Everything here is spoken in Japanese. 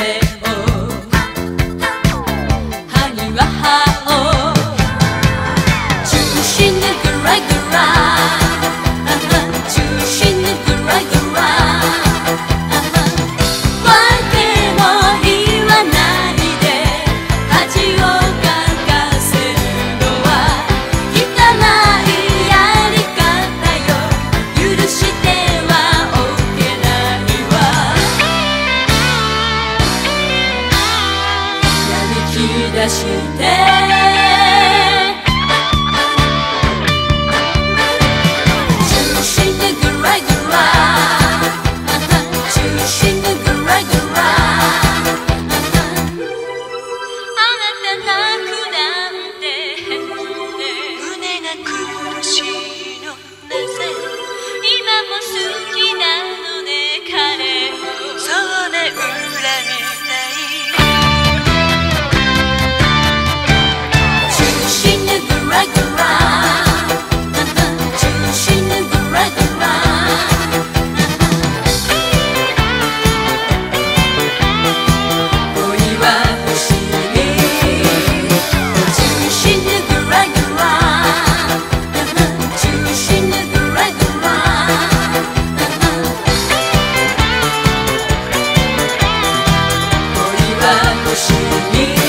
man. 出して是你。